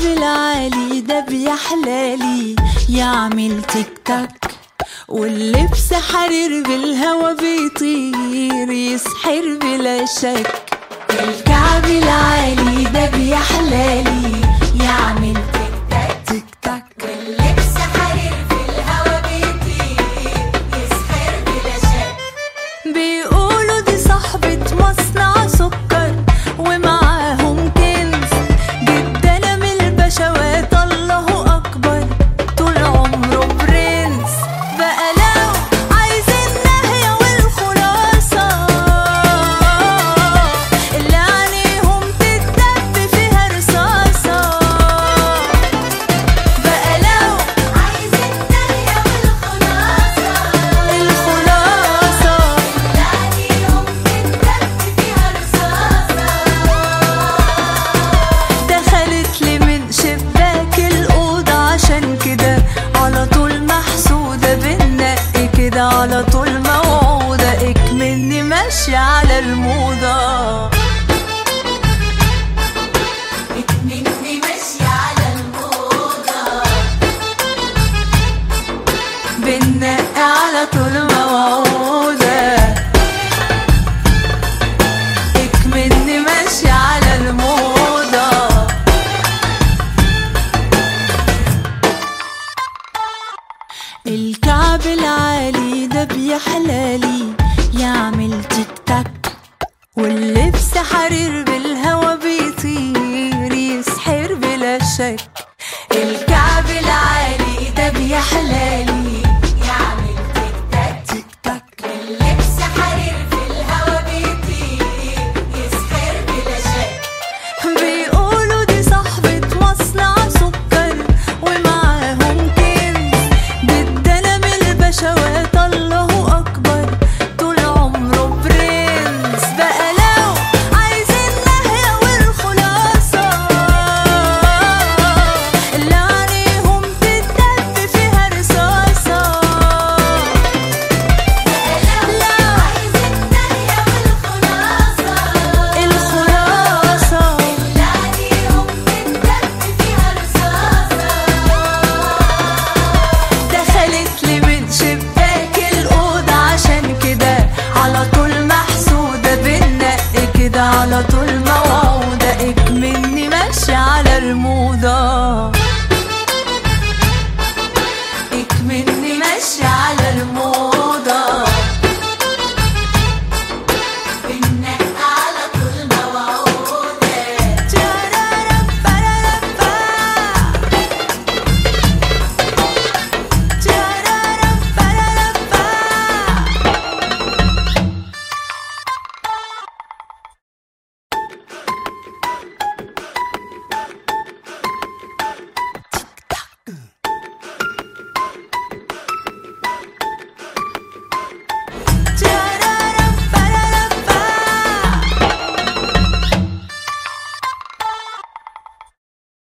العالي ده بيحلالي. يعمل تيك تاك واللبس حرير بالهوا بيطير يسحر بلا شك. الكعب العالي ده بيحلالي. تتنقى على طول موعودة. اكملني ماشي على الموضة. الكعب العالي ده بيحلالي. يعمل تيك تاك. واللبس حرير بالهوا بيطير. يسحر بلا شك. الكعب العالي ده بيحلالي. المواضع مني ماشي على رموده